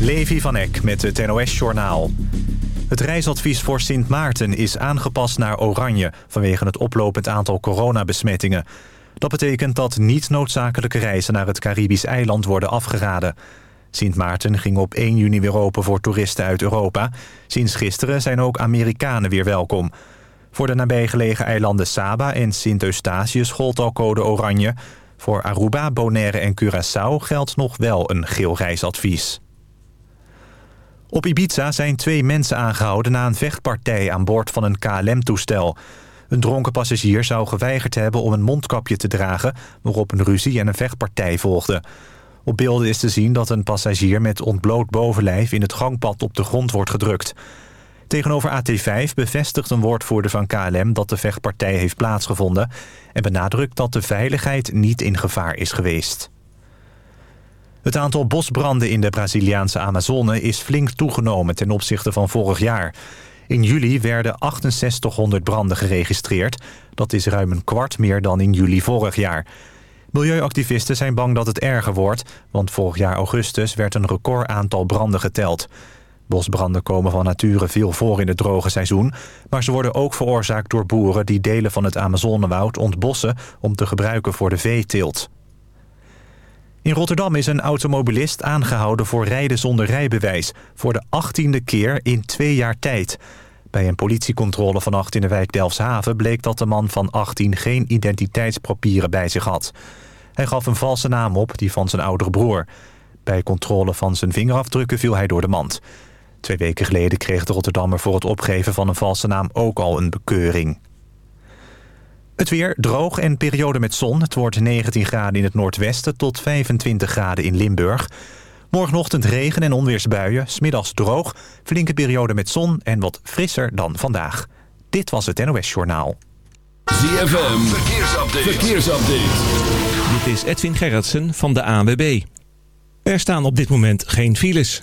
Levi van Eck met het NOS-journaal. Het reisadvies voor Sint Maarten is aangepast naar oranje... vanwege het oplopend aantal coronabesmettingen. Dat betekent dat niet noodzakelijke reizen naar het Caribisch eiland worden afgeraden. Sint Maarten ging op 1 juni weer open voor toeristen uit Europa. Sinds gisteren zijn ook Amerikanen weer welkom. Voor de nabijgelegen eilanden Saba en Sint Eustatius gold al code oranje... Voor Aruba, Bonaire en Curaçao geldt nog wel een geel reisadvies. Op Ibiza zijn twee mensen aangehouden na een vechtpartij aan boord van een KLM-toestel. Een dronken passagier zou geweigerd hebben om een mondkapje te dragen... waarop een ruzie en een vechtpartij volgde. Op beelden is te zien dat een passagier met ontbloot bovenlijf... in het gangpad op de grond wordt gedrukt. Tegenover AT5 bevestigt een woordvoerder van KLM dat de vechtpartij heeft plaatsgevonden... en benadrukt dat de veiligheid niet in gevaar is geweest. Het aantal bosbranden in de Braziliaanse Amazone is flink toegenomen ten opzichte van vorig jaar. In juli werden 6800 branden geregistreerd. Dat is ruim een kwart meer dan in juli vorig jaar. Milieuactivisten zijn bang dat het erger wordt... want vorig jaar augustus werd een record aantal branden geteld. Bosbranden komen van nature veel voor in het droge seizoen... maar ze worden ook veroorzaakt door boeren die delen van het Amazonewoud ontbossen... om te gebruiken voor de veeteelt. In Rotterdam is een automobilist aangehouden voor rijden zonder rijbewijs... voor de achttiende keer in twee jaar tijd. Bij een politiecontrole vannacht in de wijk Delfshaven... bleek dat de man van 18 geen identiteitspapieren bij zich had. Hij gaf een valse naam op, die van zijn oudere broer. Bij controle van zijn vingerafdrukken viel hij door de mand. Twee weken geleden kreeg de Rotterdammer voor het opgeven van een valse naam ook al een bekeuring. Het weer droog en periode met zon. Het wordt 19 graden in het noordwesten tot 25 graden in Limburg. Morgenochtend regen en onweersbuien. Smiddags droog, flinke periode met zon en wat frisser dan vandaag. Dit was het NOS Journaal. ZFM, verkeersupdate. verkeersupdate. Dit is Edwin Gerritsen van de ANWB. Er staan op dit moment geen files.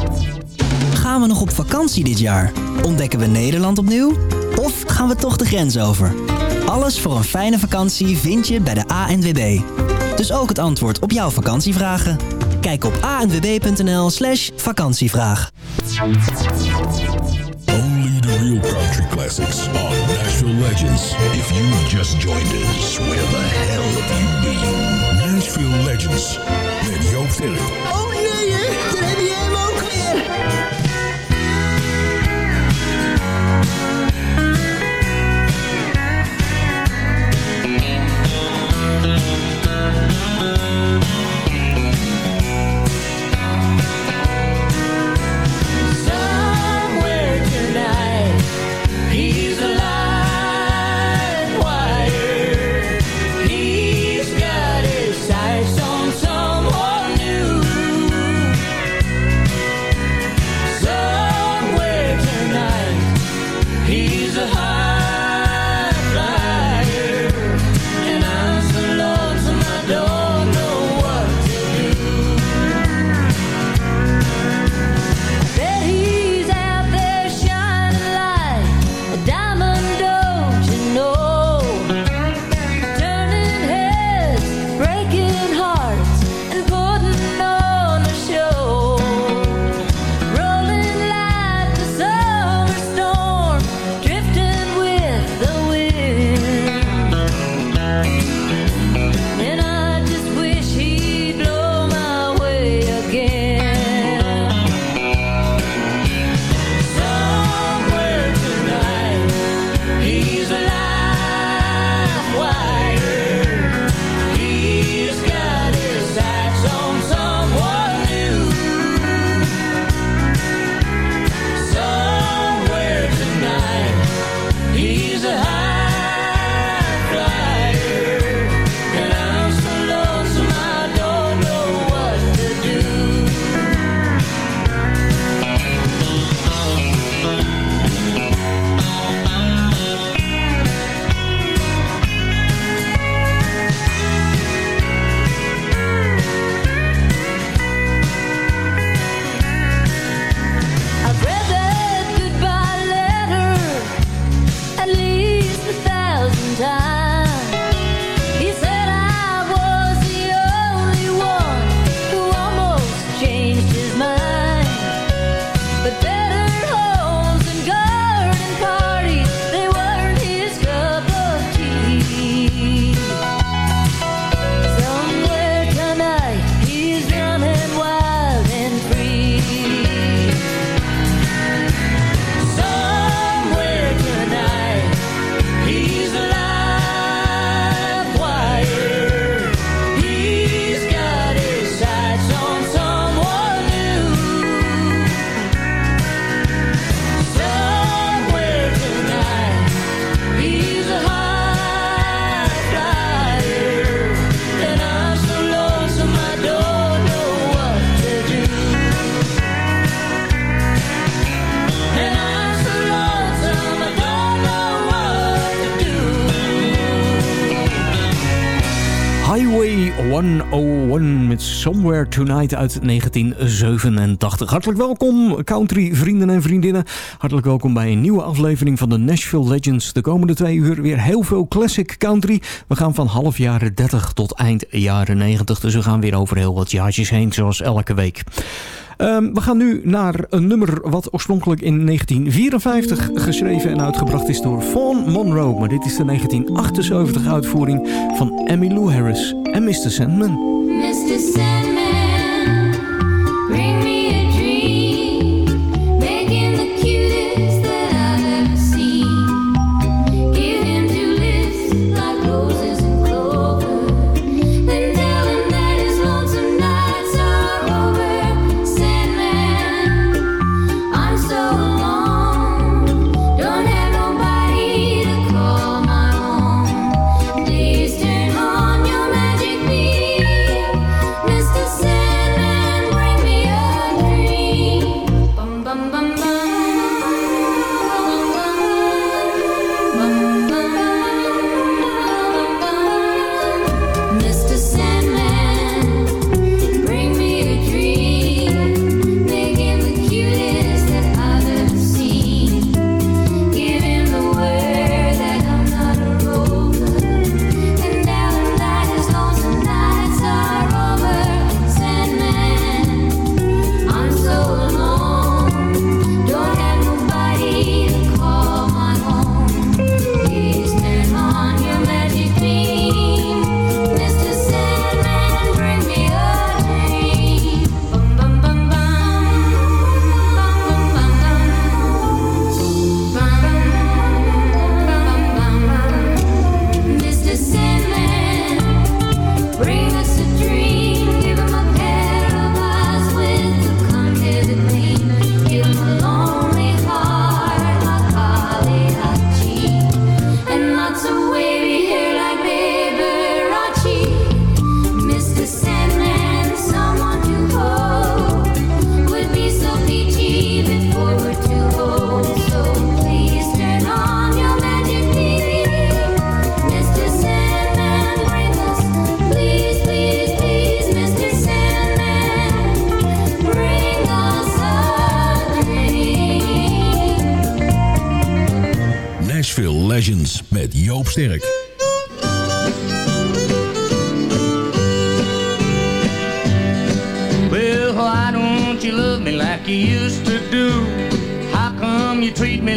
Gaan we nog op vakantie dit jaar? Ontdekken we Nederland opnieuw? Of gaan we toch de grens over? Alles voor een fijne vakantie vind je bij de ANWB. Dus ook het antwoord op jouw vakantievragen? Kijk op anwb.nl slash vakantievraag. Only the real country classics on Nashville Legends. If you just joined us, where the hell have you been? Nashville Legends met Joop Philip. Oh nee, hè? daar heb je hem ook weer. He's got Somewhere Tonight uit 1987. Hartelijk welkom, country vrienden en vriendinnen. Hartelijk welkom bij een nieuwe aflevering van de Nashville Legends. De komende twee uur weer heel veel classic country. We gaan van half jaren 30 tot eind jaren 90. Dus we gaan weer over heel wat jaartjes heen, zoals elke week. Um, we gaan nu naar een nummer wat oorspronkelijk in 1954 geschreven en uitgebracht is door Fawn Monroe. Maar dit is de 1978 uitvoering van Emmylou Harris en Mr. Sandman.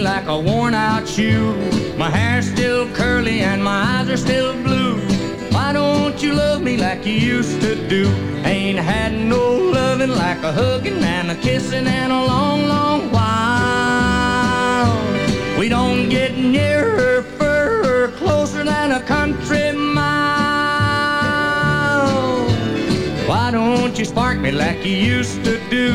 Like a worn out shoe? My hair's still curly and my eyes are still blue. Why don't you love me like you used to do? Ain't had no loving like a hugging and a kissing in a long, long while. We don't get nearer, further, closer than a country spark me like you used to do?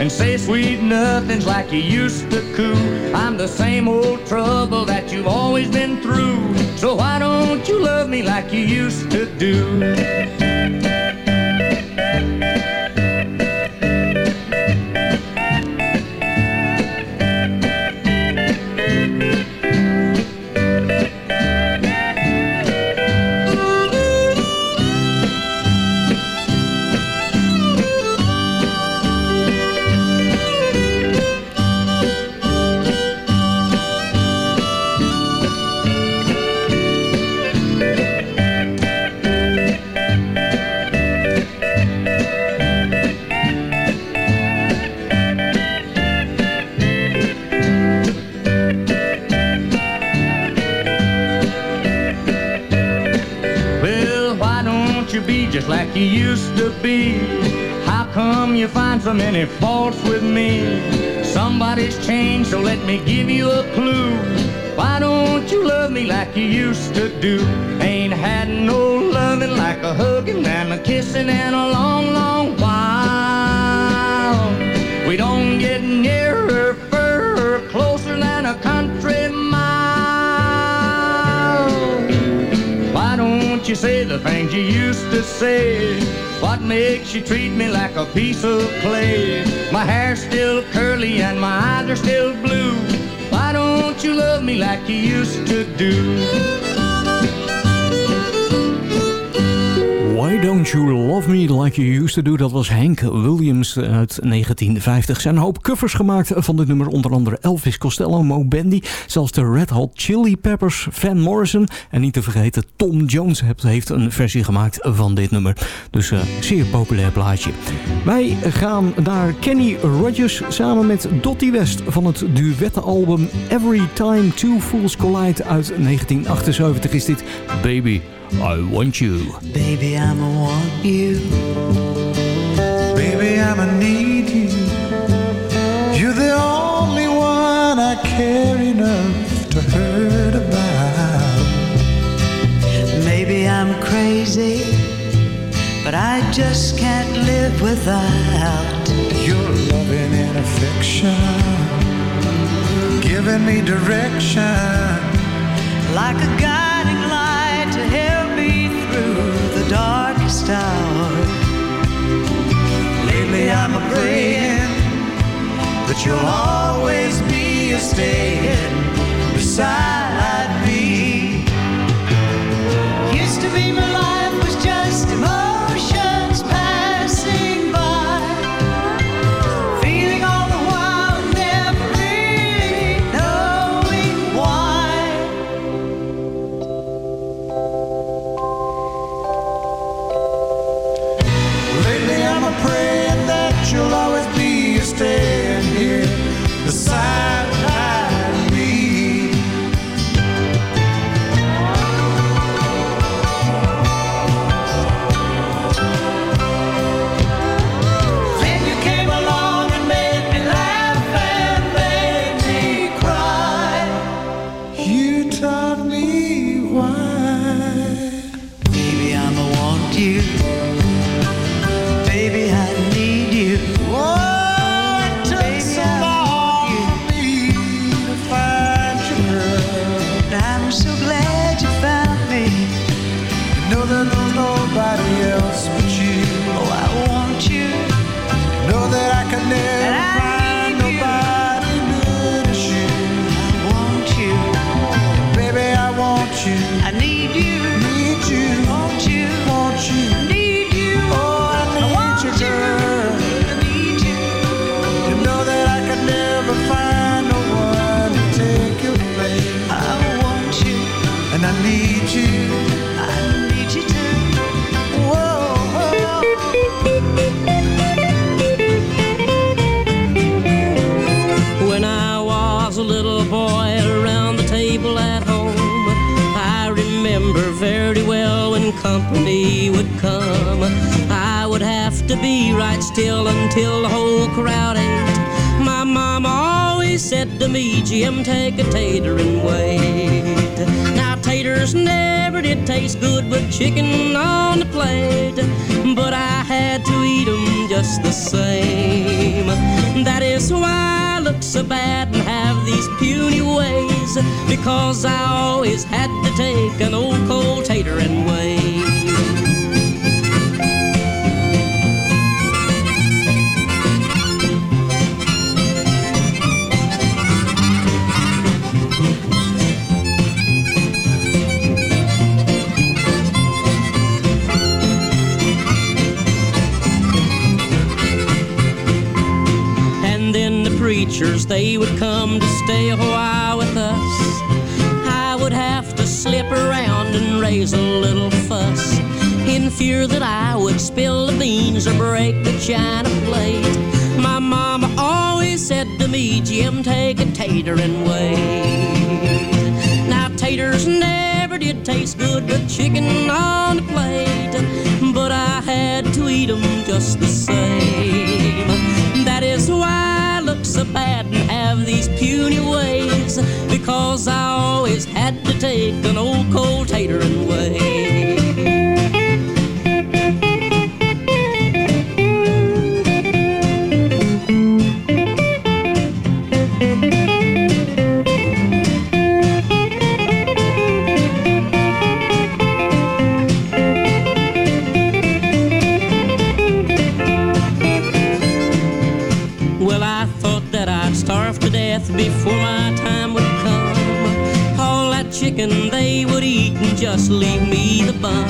And say sweet nothings like you used to coo. I'm the same old trouble that you've always been through. So why don't you love me like you used to do? Just like you used to be? How come you find so many faults with me? Somebody's changed, so let me give you a clue. Why don't you love me like you used to do? Ain't had no loving like a hugging and a kissing in a long, long while. We don't get nearer, say the things you used to say? What makes you treat me like a piece of clay? My hair's still curly and my eyes are still blue. Why don't you love me like you used to do? Why Don't You Love Me Like You Used To Do. Dat was Hank Williams uit 1950. Er zijn een hoop covers gemaakt van dit nummer. Onder andere Elvis Costello, Mo Bandy. Zelfs de Red Hot Chili Peppers, Van Morrison. En niet te vergeten, Tom Jones heeft een versie gemaakt van dit nummer. Dus een zeer populair plaatje. Wij gaan naar Kenny Rogers samen met Dottie West van het duettenalbum Every Time Two Fools Collide uit 1978 is dit Baby, I Want You. Baby, I'ma want you. Baby, I'ma need you. You're the only one I care enough to hurt about. Maybe I'm crazy, but I just can't live without your loving and affection. Giving me direction like a guiding hour. Lately I'm a praying that you'll always be a staying beside me. Used to be my life was just emotions come to stay a while with us. I would have to slip around and raise a little fuss in fear that I would spill the beans or break the china plate. My mama always said to me, Jim, take a tater and wait. Now, taters never did taste good with chicken on the plate, but I had to eat 'em just the same. That is why I look so bad these puny ways, because I always had to take an old cold tater and just leave me the bun.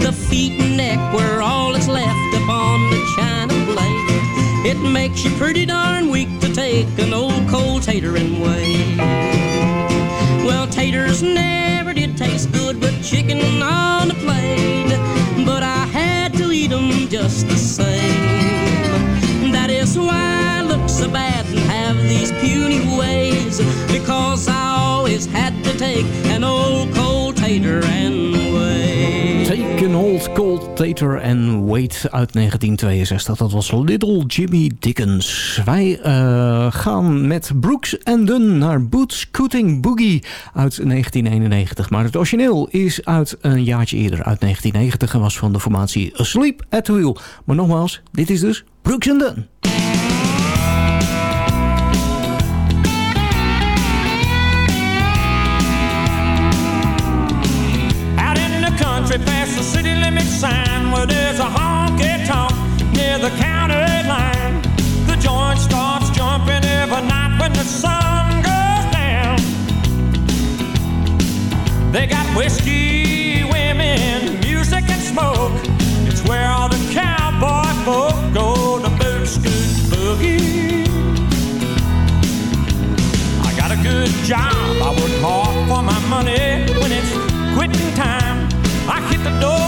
The feet and neck were all that's left upon the china plate. It makes you pretty darn weak to take an old cold tater and wait. Well, taters never did taste good, but chicken on the plate. But I had to eat 'em just the same. That is why I look so bad and have these puny ways. Because I always had to take an old tater and wait. Take an Old Cold Tater and Wait uit 1962. Dat was Little Jimmy Dickens. Wij eh, gaan met Brooks and Dunn naar Boots Scooting Boogie uit 1991. Maar het origineel is uit een jaartje eerder, uit 1990. En was van de formatie Asleep at the Wheel. Maar nogmaals, dit is dus Brooks and Dunn. Sign where there's a honky tonk near the county line. The joint starts jumping every night when the sun goes down. They got whiskey, women, music, and smoke. It's where all the cowboy folk go to boot scoot boogie. I got a good job. I work hard for my money. When it's quitting time, I hit the door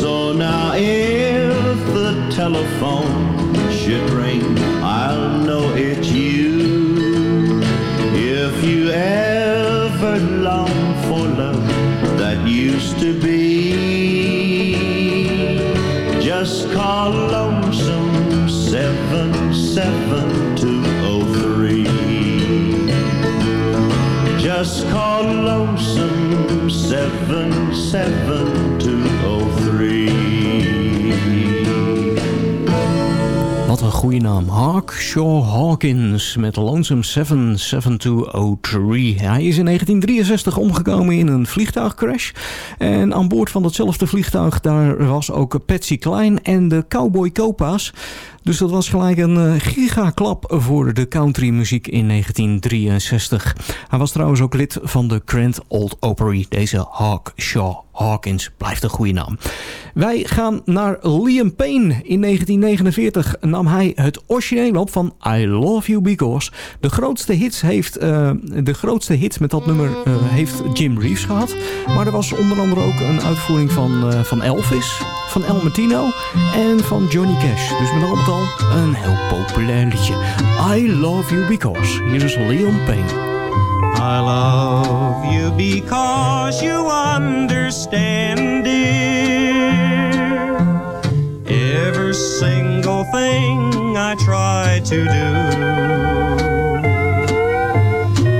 So now if the telephone should ring, I'll know it's you. If you ever long for love that used to be, just call lonesome seven seven two oh three. Just call Wat een goede naam. Hawkshaw Hawkins met Lonesome 77203. Hij is in 1963 omgekomen in een vliegtuigcrash. En aan boord van datzelfde vliegtuig daar was ook Patsy Cline en de Cowboy Copa's. Dus dat was gelijk een eh, gigaklap voor de countrymuziek in 1963. Hij was trouwens ook lid van de Grand Old Opry. Deze Hawkshaw Hawkins blijft een goede naam. Wij gaan naar Liam Payne. In 1949 nam hij het origineel op van I Love You Because. De grootste hits heeft, eh, de grootste hit met dat nummer eh, heeft Jim Reeves gehad. Maar er was onder andere ook een uitvoering van, van Elvis, van El Martino en van Johnny Cash. Dus met al een heel populair liedje. I Love You Because. Hier is Liam Payne. I love you because you understand, dear. Every single thing I try to do.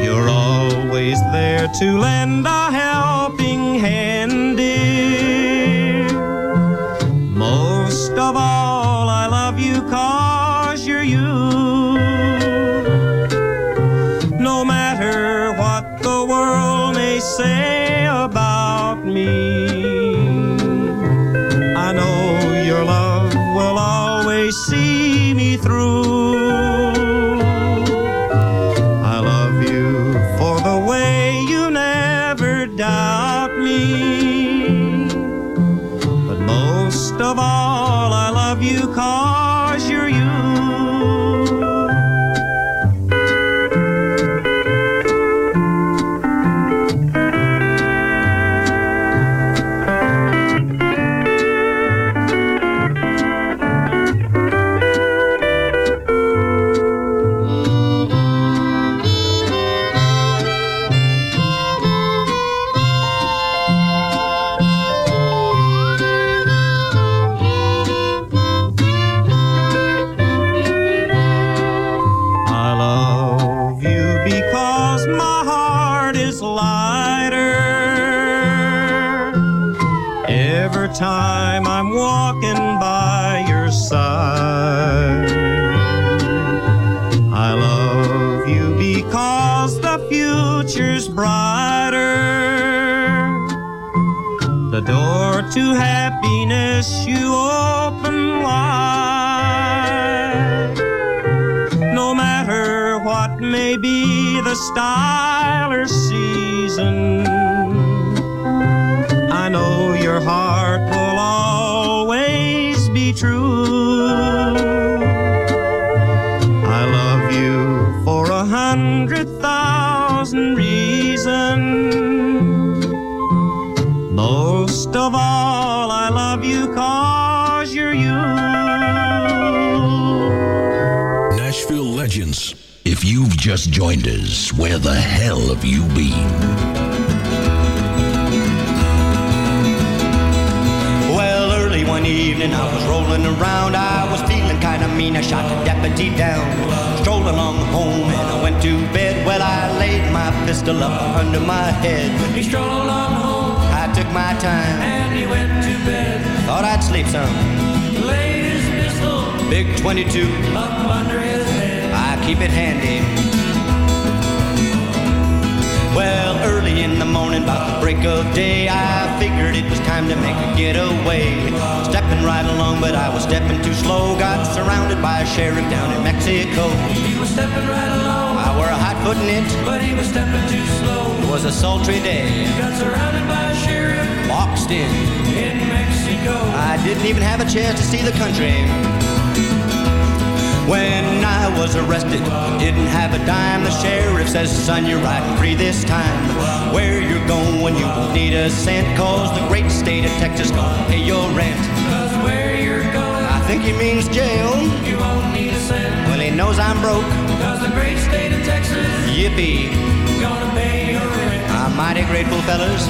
You're always there to lend a helping Most of all, I love you cause you're you. Nashville Legends. If you've just joined us, where the hell have you been? Well, early one evening, I was rolling around. I was feeling kinda mean. I shot the deputy down. Strolled along home and I went to bed. Well, I laid my pistol up under my head. He strolled along home took my time. and he went to bed. Thought I'd sleep some. Laid his pistol Big 22. up under his head. I keep it handy. Well, early in the morning, about the break of day, I figured it was time to make a getaway. Stepping right along, but I was stepping too slow. Got surrounded by a sheriff down in Mexico. He was stepping right along, I wore a hot foot in it. but he was stepping too slow. It was a sultry day. Got surrounded by a sheriff Boxed in. in Mexico. I didn't even have a chance to see the country. When I was arrested, didn't have a dime. The sheriff says, son, you're riding free this time. Where you're going, you won't need a cent. Cause the great state of Texas gonna pay your rent. Cause where you're going, I think he means jail. you won't need a cent. Well, he knows I'm broke. Cause the great state of Texas Yippee. gonna pay your rent. Mighty grateful, fellas.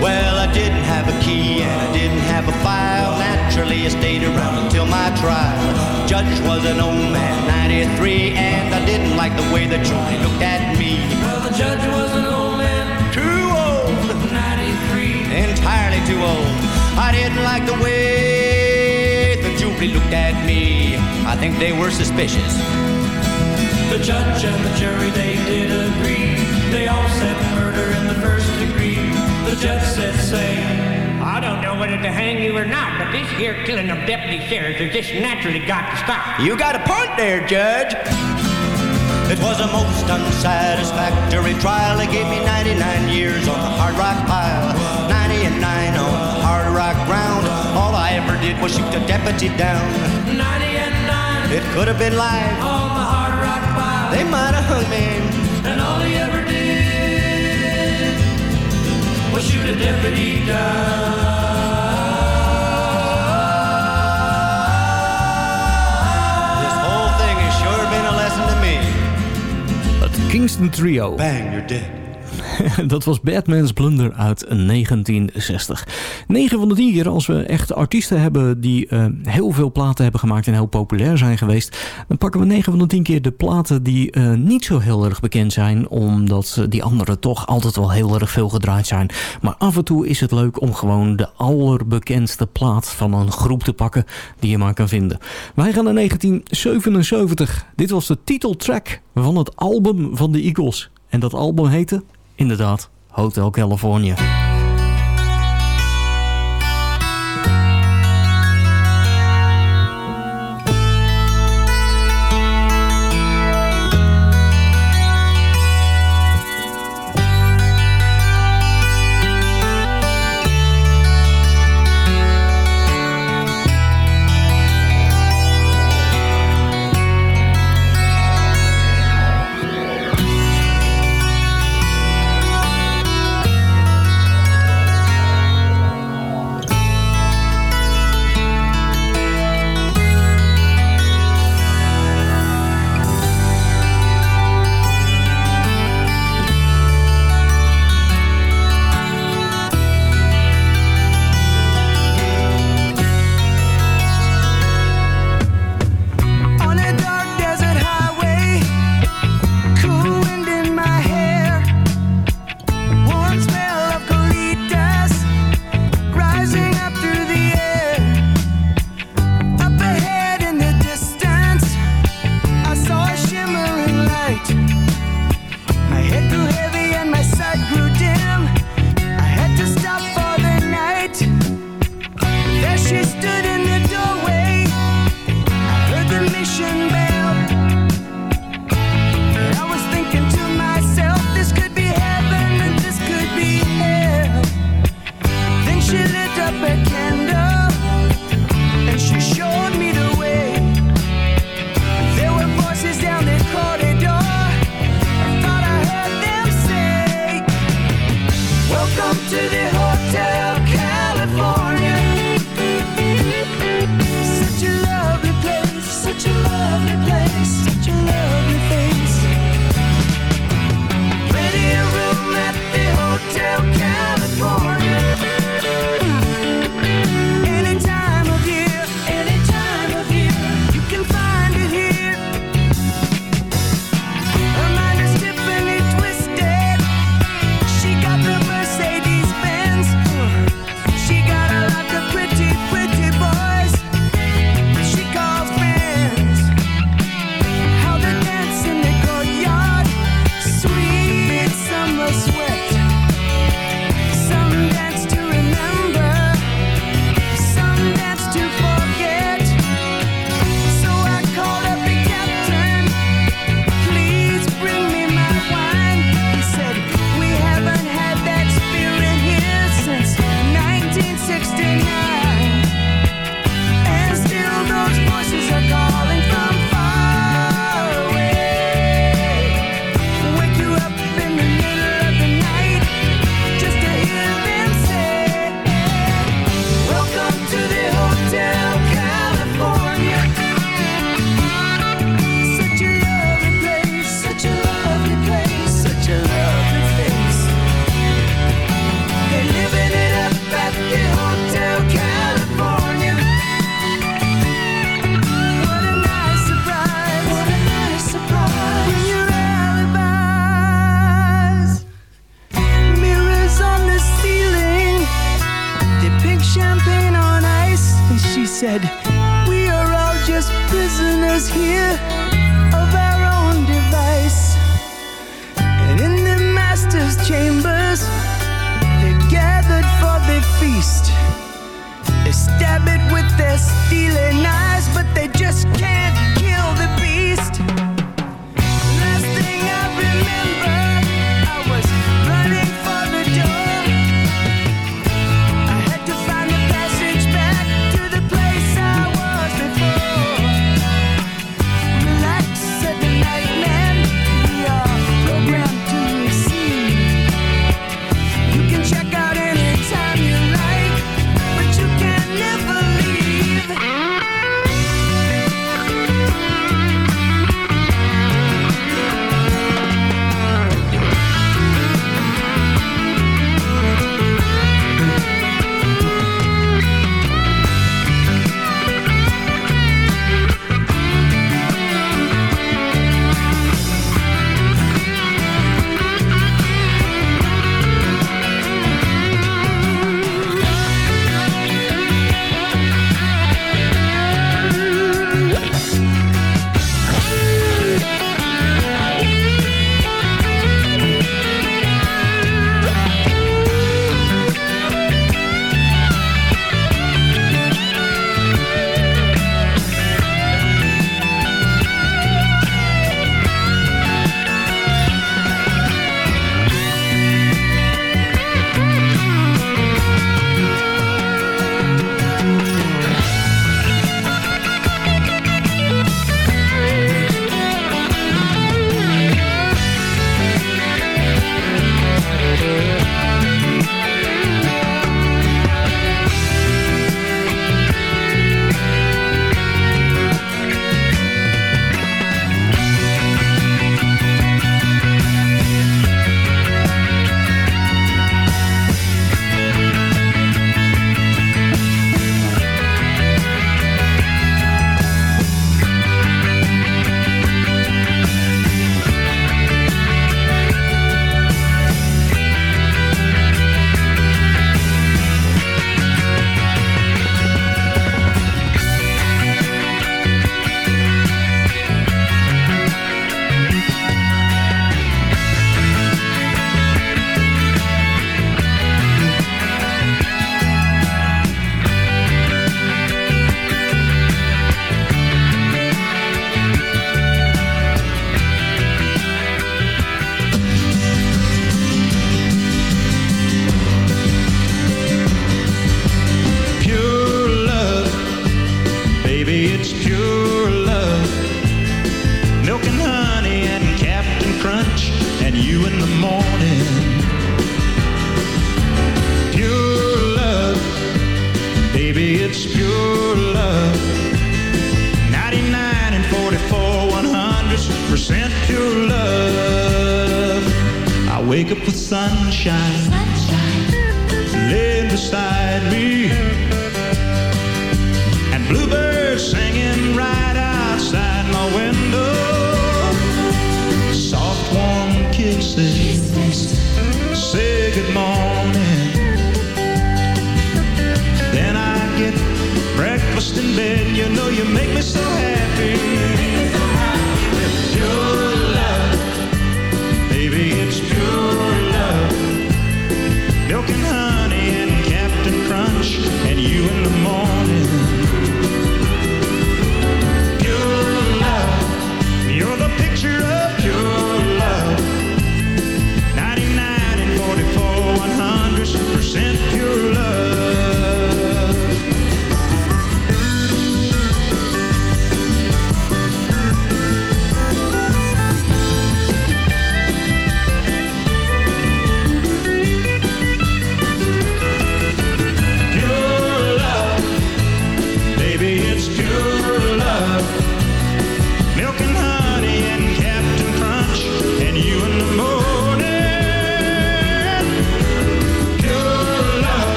Well, I didn't have a key and I didn't have a file. Naturally, I stayed around until my trial. Judge was an old man, 93, and I didn't like the way the jury looked at me. Well, the judge was an old man, Too old, 93. entirely too old. I didn't like the way the jury looked at me. I think they were suspicious. The judge and the jury, they did agree. They all said murder in the first degree. The judge said, say, I don't know whether to hang you or not, but this here killing of deputy sheriffs has just naturally got to stop. You got a point there, Judge. It was a most unsatisfactory trial. They gave me 99 years on the hard rock pile, 90 and 9 on the hard rock ground. All I ever did was shoot the deputy down. 90 and 9 It could have been life. Oh, They might have hung me. And all he ever did was shoot a deputy down. This whole thing has sure been a lesson to me. Het Kingston Trio. Bang, you're dead. Dat was Batman's Blunder uit 1960. 9 van de 10 keer als we echt artiesten hebben die eh, heel veel platen hebben gemaakt en heel populair zijn geweest, dan pakken we 9 van de 10 keer de platen die eh, niet zo heel erg bekend zijn, omdat die andere toch altijd wel heel erg veel gedraaid zijn. Maar af en toe is het leuk om gewoon de allerbekendste plaat van een groep te pakken die je maar kan vinden. Wij gaan naar 1977. Dit was de titeltrack van het album van de Eagles. En dat album heette inderdaad Hotel California.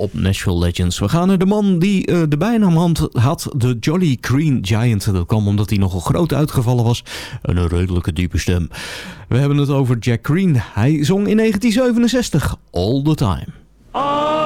op National Legends. We gaan naar de man die uh, de bijnaam had, de Jolly Green Giant. Dat kwam omdat hij nogal groot uitgevallen was en een redelijke diepe stem. We hebben het over Jack Green. Hij zong in 1967 All the Time. Oh.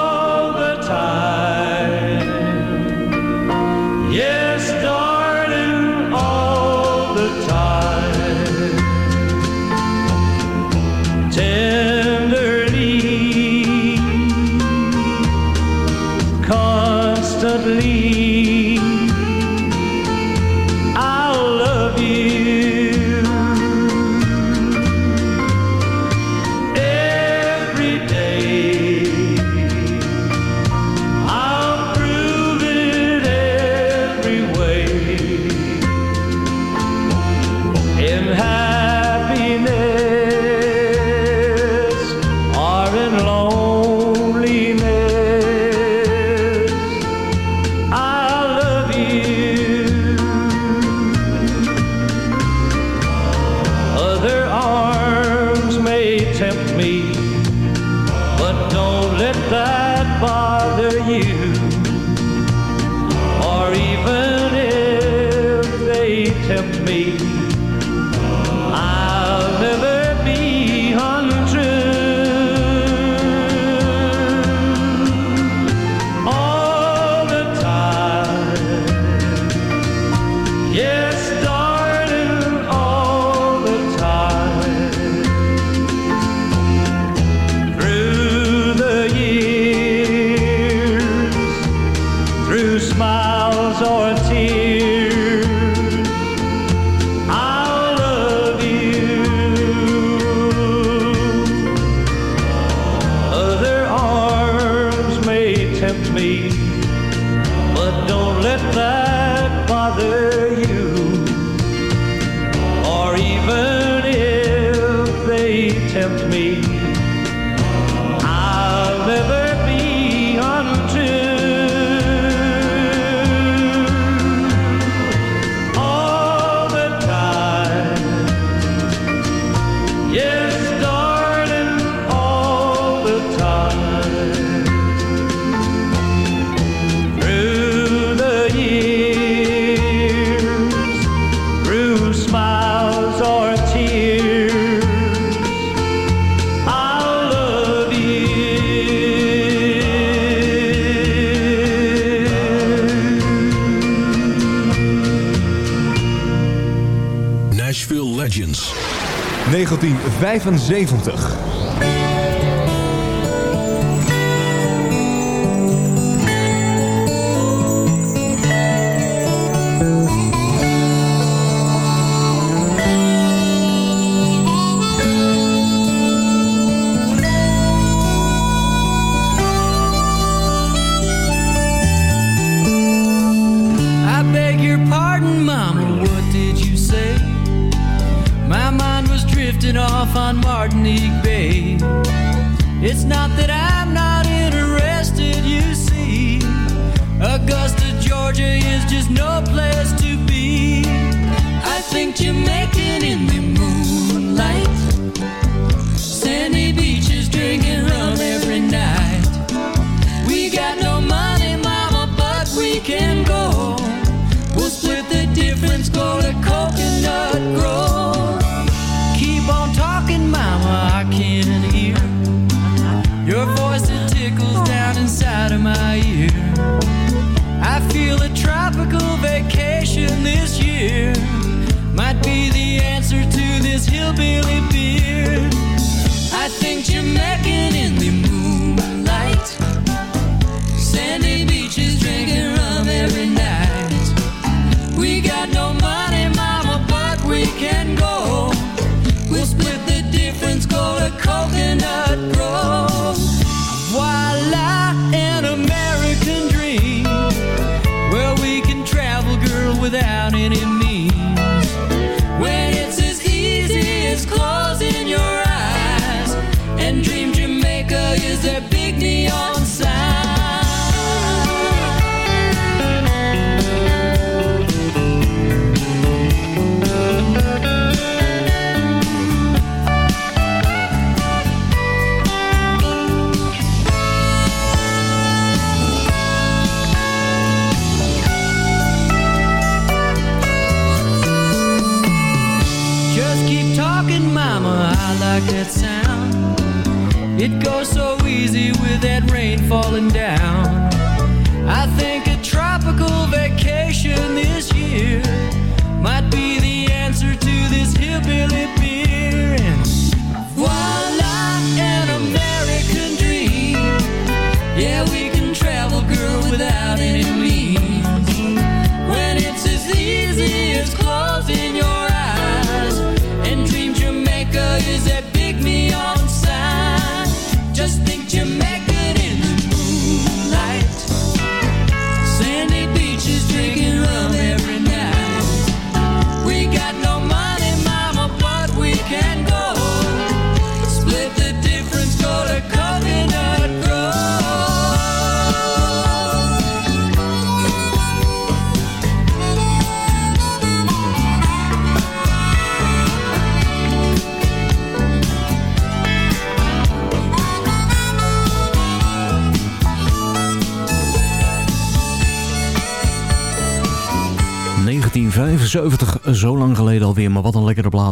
75.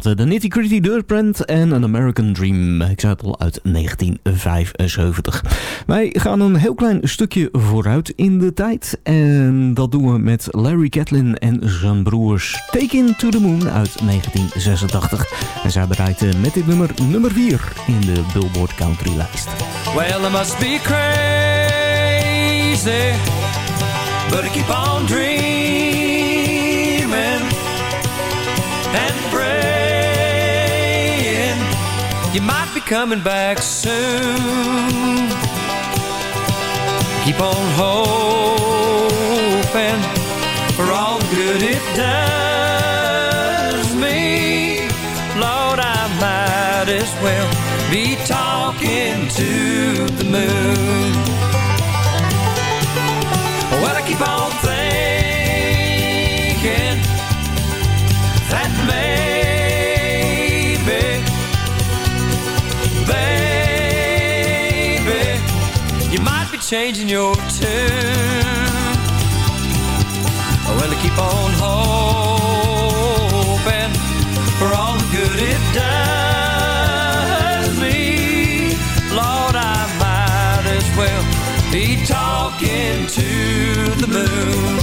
Platen. De Nitty Gritty Dirtbrand en An American Dream. Ik zei het al, uit 1975. Wij gaan een heel klein stukje vooruit in de tijd. En dat doen we met Larry Catlin en zijn broers. Take In To The Moon uit 1986. En zij bereikte met dit nummer nummer 4 in de Billboard Country lijst. Well, I must be crazy, but I keep on dreaming You might be coming back soon. Keep on hoping for all the good it does me. Lord, I might as well be talking to the moon. Changing your tune. Well, I keep on hoping for all the good it does me. Lord, I might as well be talking to the moon.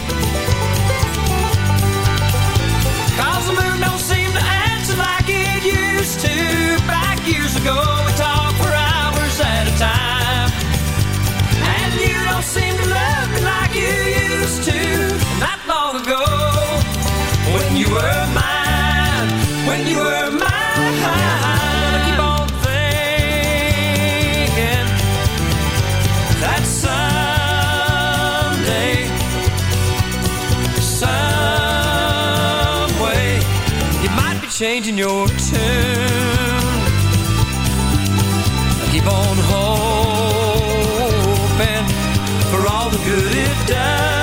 Changing your tune. I keep on hoping for all the good it does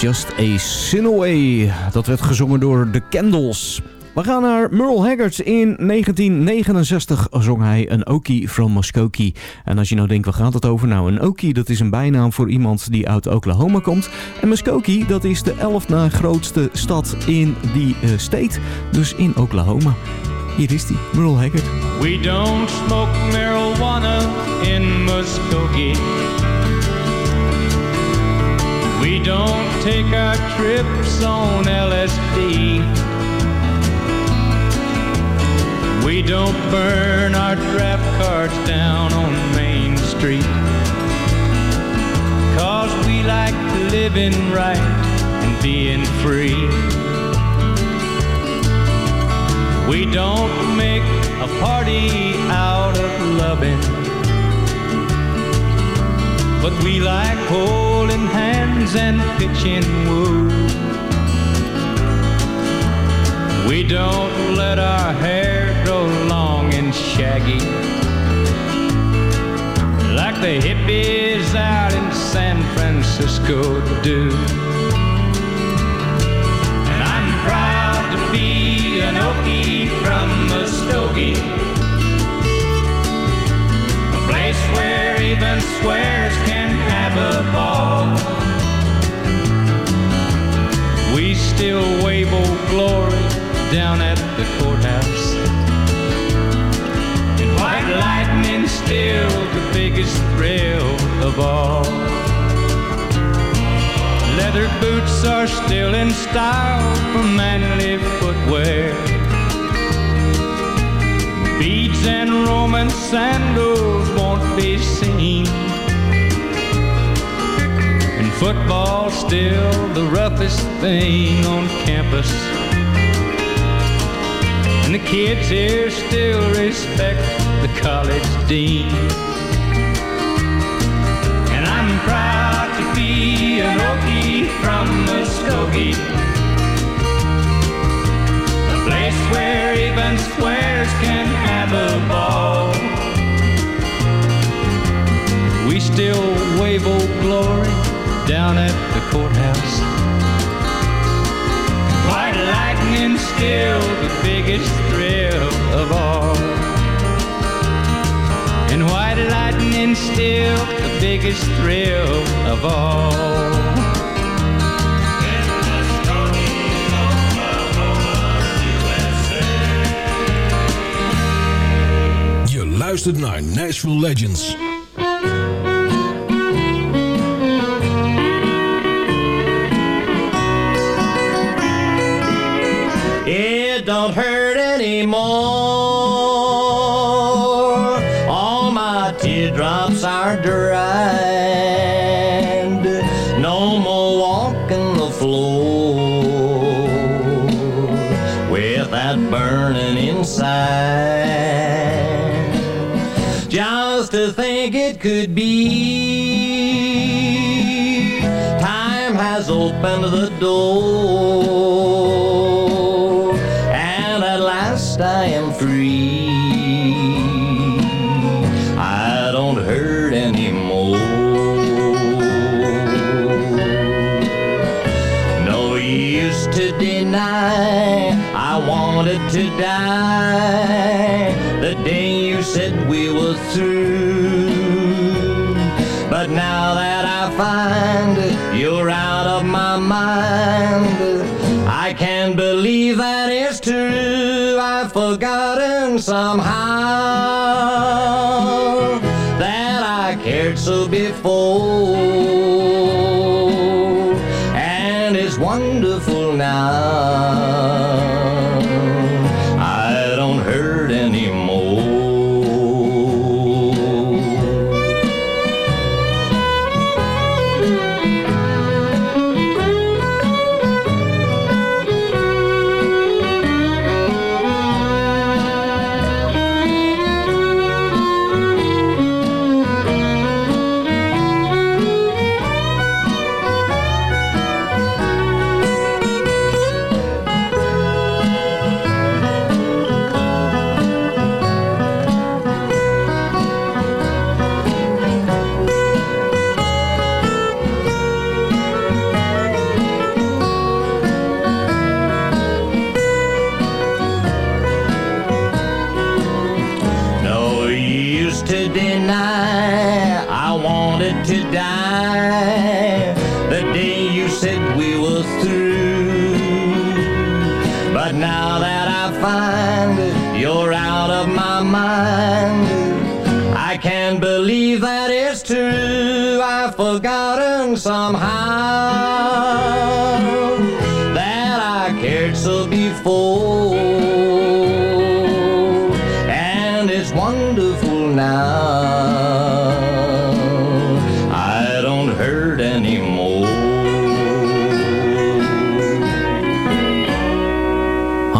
just a sin away. Dat werd gezongen door The Candles. We gaan naar Merle Haggard. In 1969 zong hij een Okie from Muskogee. En als je nou denkt, waar gaat het over? Nou, een Okie, dat is een bijnaam voor iemand die uit Oklahoma komt. En Muskogee, dat is de elf na grootste stad in die eh, state. Dus in Oklahoma. Hier is die, Merle Haggard. We don't smoke marijuana in Muskogee. We don't take our trips on LSD. We don't burn our draft cards down on Main Street. Cause we like living right and being free. We don't make a party out of loving. But we like holding hands and pitching wood. We don't let our hair grow long and shaggy. Like the hippies out in San Francisco do. And I'm proud to be an Okie from Muskogee. Place where even squares can have a ball. We still wave old glory down at the courthouse. And white lightning still the biggest thrill of all. Leather boots are still in style for manly footwear. Beads and Roman sandals won't be seen. And football's still the roughest thing on campus. And the kids here still respect the college dean. And I'm proud to be an Okie from Muskogee. Place where even squares can have a ball. We still wave old glory down at the courthouse. White lightning still the biggest thrill of all. And white lightning still the biggest thrill of all. Luistert naar Nashville Legends. could be. Time has opened the door, and at last I am free. I don't hurt anymore. No use to deny, I wanted to die the day you said we were through. But now that I find you're out of my mind, I can't believe that it's true. I've forgotten somehow.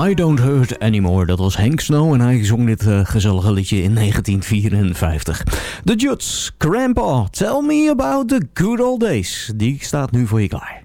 I Don't Hurt Anymore. Dat was Hank Snow en hij zong dit uh, gezellige liedje in 1954. The Judds, Grandpa, Tell Me About The Good Old Days. Die staat nu voor je klaar.